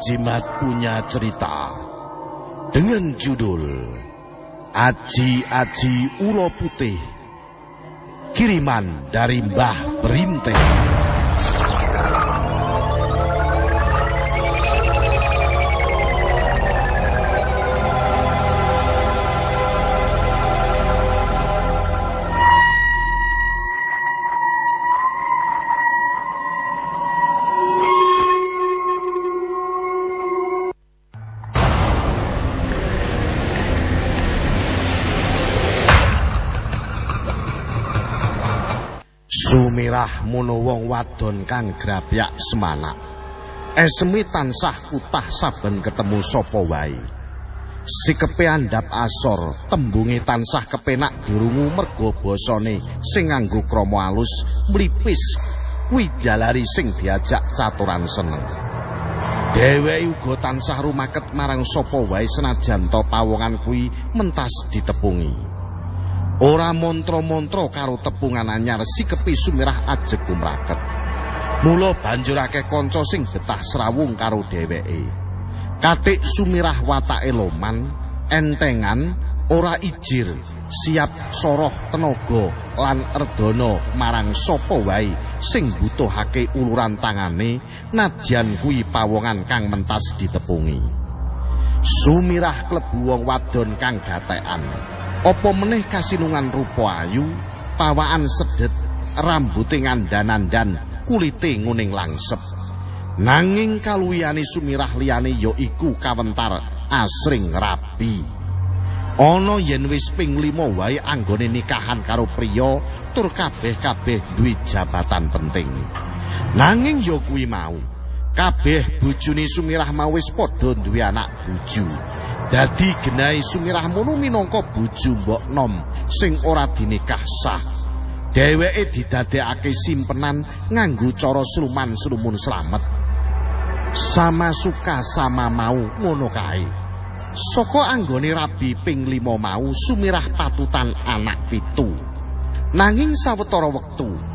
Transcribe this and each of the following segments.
Jimat punya cerita dengan judul Aji-Aji Ulo Putih Kiriman dari Mbah Berinteh Sumirah mono wong wadon kang grabyak semanak. Esemi tansah kutah saben ketemu sapa wae. Sikepe andhap asor, tembunge tansah kepenak dirungu mergo basane sing nganggo krama alus mlipis kuwi jalari sing diajak caturan seneng. Dheweke uga tansah rumaket marang sapa wae senajan to pawongan kuwi mentas ditepungi. Ora montra-montra karo tepungan anyar sikepi sumirah ajeg kumraket. Mula banjur akeh kanca sing betah srawung karo dheweke. Katik sumirah watake loman, entengan, ora ijir, siap soroh tenaga lan erdana marang sapa wae sing butuhake uluran tangane nadyan kuwi pawongan kang mentas ditepungi. Sumirah klebu wong wadon kang gatekan. Apa meneh kasinungan rupa ayu, pawaan sedet, rambuté ngandanan dan kulite nguning langsep. Nanging kaluwiyane sumirah liyane ya iku kawentar asring rabi. Ana yen wis ping 5 wae anggone nikahan karo priya tur kabeh-kabeh duwe jabatan penting. Nanging ya kuwi mau kabeh bojone Sumirah mau wis padha duwe anak bojo. Dadi genahe Sumirah mono minangka bojo mbok nom sing ora dinikah sah. Dheweke didadekake simpenan nganggo cara sluman-slumun slamet. Sama suka sama mau ngono kae. Saka anggone rabi ping 5 mau Sumirah patutan anak pitu. Nanging sawetara wektu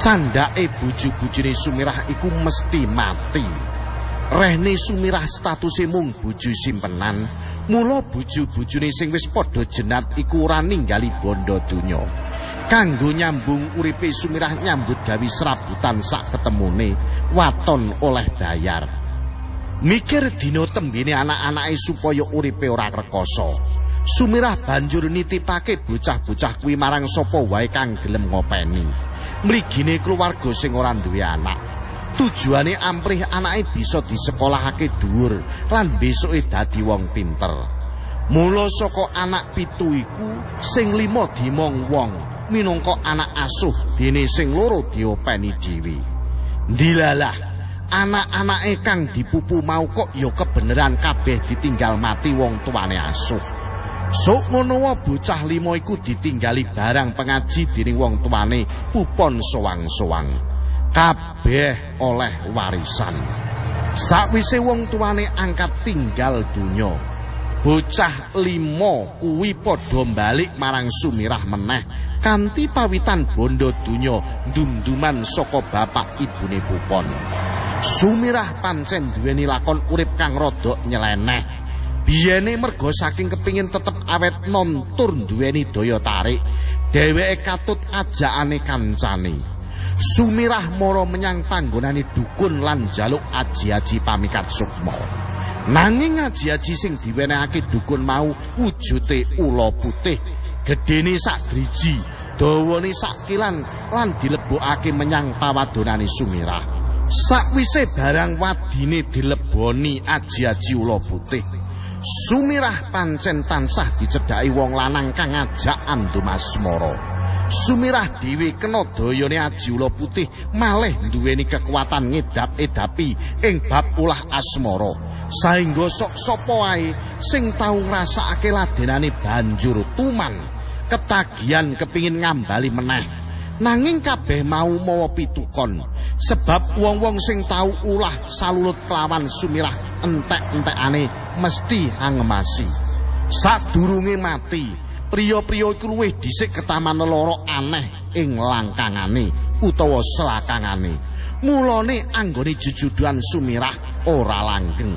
candake bojo-bojone Sumirah iku mesti mati. Rehne Sumirah statuse mung bojo simpenan, mula bojo-bojone sing wis padha jenat iku ora ninggali bondo donya. Kanggo nyambung uripe Sumirah nyambut gawe serabutan sak ketemune, waton oleh bayar. Mikir dina tembene anak-anake supaya uripe ora rekoso. Sumirah banjur nitipake bocah-bocah kuwi marang sapa wae kang gelem ngopeni. Mligine keluarga sing ora duwe anak. Tujuane amprih anake bisa disekolahake dhuwur lan besoke dadi wong pinter. Mula saka anak pitu iku sing lima dimong wong minangka anak asuh dene sing loro diopeni dhewe. Ndilalah anak-anake kang dipupu mau kok ya kebeneran kabeh ditinggal mati wong tuane asuh. Sok ngono bocah limo iku ditinggali barang pengaji dening wong tuane pupon sowang-sowang. Kabeh oleh warisan. Sakwise wong tuane angkat tinggal donya, bocah limo kuwi padha balik marang Sumirah meneh kanthi pawitan bondo donya ndum-duman saka bapak ibune pupon. Sumirah pancen duweni lakon urip kang rada nyeleneh. Biyene merga saking kepingin tetep awet nom tur duweni daya tarik, dheweke katut ajakane kancane. Sumirah mara menyang panggonane dukun lan jaluk aji-aji pamikat sukma. Nanging aji-aji sing diwenehake dukun mau wujude ula putih, gedene sak driji, dawane sak kilan lan dilebokake menyang pawadonane Sumirah. Sakwise barang wadine dileboni aji-aji ula putih, Sumirah pancen tansah dicedhaki wong lanang kang ngajak andumasmara. Sumirah dhewe kena dayane aji ula putih malih duweni kekuatan ngedap-edapi ing bab ulah asmara. Saengga sok sapa wae sing tau ngrasakake ladenane banjur tuman ketagihan kepingin ngambali meneh. Nanging kabeh mau mawa pitukon sebab wong-wong sing tau ulah salulut kelawan sumirah entek-entekane mesti angemasi. Sadurunge mati, priya-priya iku luwih dhisik ketaman loro aneh ing langkangane utawa selakangane. Mulane anggone jujuduan sumirah ora langgeng.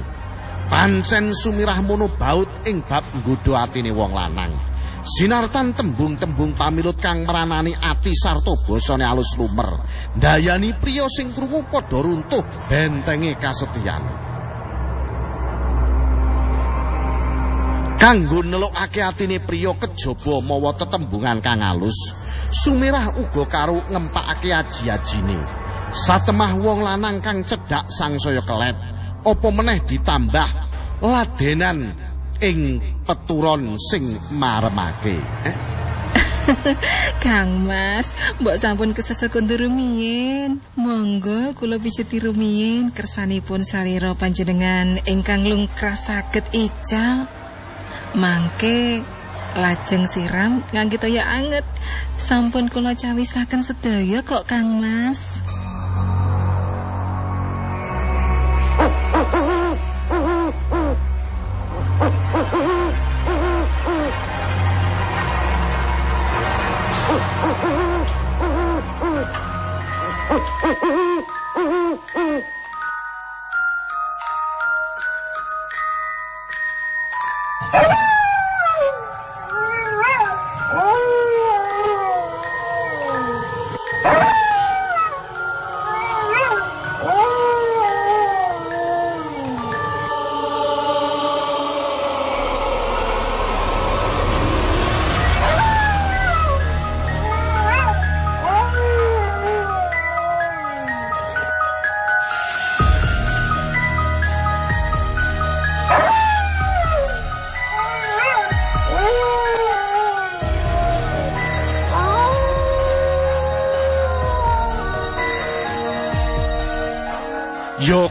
Pancen sumirah mono baut ing bab nggodha atine wong lanang. Sinartan tembung-tembung pamilut kang meranani ati sarta basane alus lumer. Ndayani priya sing krungu padha runtuh bentenge kasetyan. Kanggo nelokake atine priya kejaba mawa tetembungan kang alus, Sumirah uga karo ngempakake aji-ajine. Satemah wong lanang kang cedhak sangsaya kelet, apa meneh ditambah ladenan ing peturon sing maremake. Eh? Kang Mas, mbok sampun kesesekundur rumiyin. Monggo kula pijeti rumiyin kersanipun salira panjenengan ingkang lungkras saged ical. Mangke lajeng siram ngangge toya anget. Sampun kula cawisaken sedaya kok Kang Mas. Ha ha ha!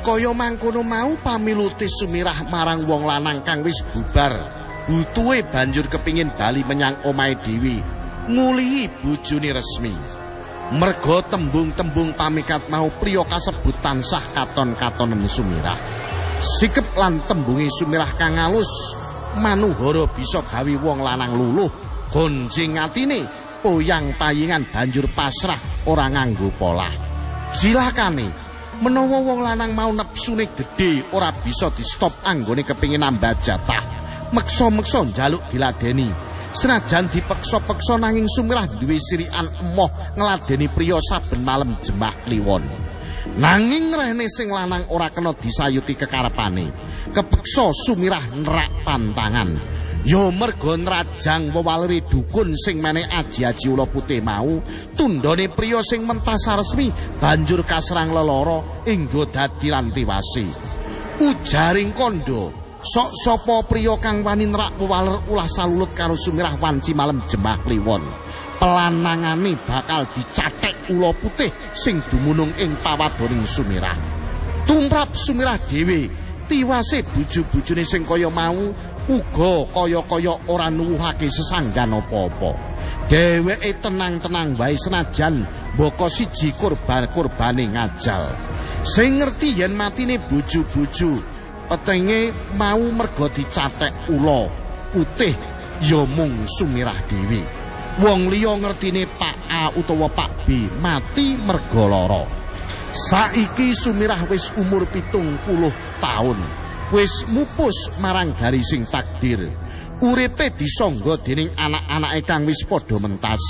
Kaya mangkono mau pamiluti sumirah marang wong lanang kang wis bubar. Butuhe banjur kepingin bali menyang omahe dhewe, ngulihi bojone resmi. Merga tembung-tembung pamikat mau priya kasebut tansah katon-katonen sumirah. Sikep lan tembungi sumirah kang alus, manuhara bisa gawe wong lanang luluh, gonjing atine, poyang payingan banjur pasrah ora nganggo polah. Jilakane menawa wong lanang mau nepsune gedhe ora bisa di stop anggone kepingin nambah jatah. Meksa-meksa njaluk diladeni. Senajan dipeksa-peksa nanging sumirah duwe sirikan emoh ngladeni priya saben malem jemah kliwon. Nanging rene sing lanang ora kena disayuti kekarepane. Kepeksa sumirah nerak pantangan Ya merga nrajang wewalere dukun sing meneh aji-aji ula putih mau, tundone priya sing mentas resmi banjur kasrang lelara enggo dadi lan tiwasi. Ujaring kandha, sok sapa priya kang wani nrak wewaler ulah salulut karo sumirah wanci malem jemah kliwon. Pelanangane bakal dicatek ula putih sing dumunung ing pawadoning sumirah. Tumrap sumirah dhewe tiwase bojo-bojone sing kaya mau uga kaya-kaya ora nuwuhake sesanggan apa-apa. Dheweke tenang-tenang wae senajan mboko siji korban-korbane ngajal. Sing ngerti yen matine bojo-bojo petenge mau merga dicatek ula putih ya mung sumirah dhewe. Wong liya ngertine Pak A utawa Pak B mati merga lara. Saiki Sumirah wis umur pitung puluh taun. Wis mupus marang garising takdir. Uripe disangga dening anak-anake kang wis padha mentas.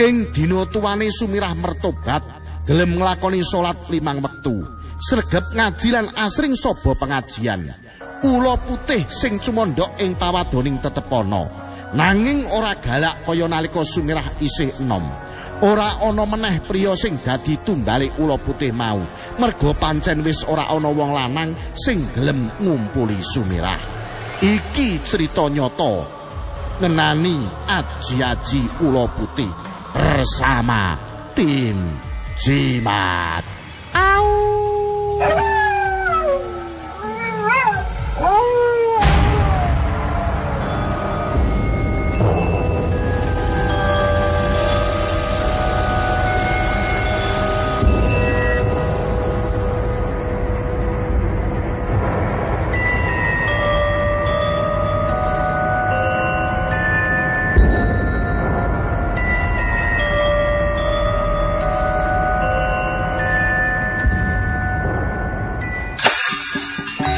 Ing dina tuwane Sumirah mertobat, gelem nglakoni salat limang wektu. Sregep ngaji lan asring sobo pengajian. Ula putih sing cumondhok ing tawadoning tetepana. Nanging ora galak kaya nalika Sumirah isih enom. Ora ana meneh priya sing dadi tumbale ula putih mau. Merga pancen wis ora ana wong lanang sing gelem ngumpuli sumirah. Iki cerita nyata ngenani aji-aji ula putih bersama tim jimat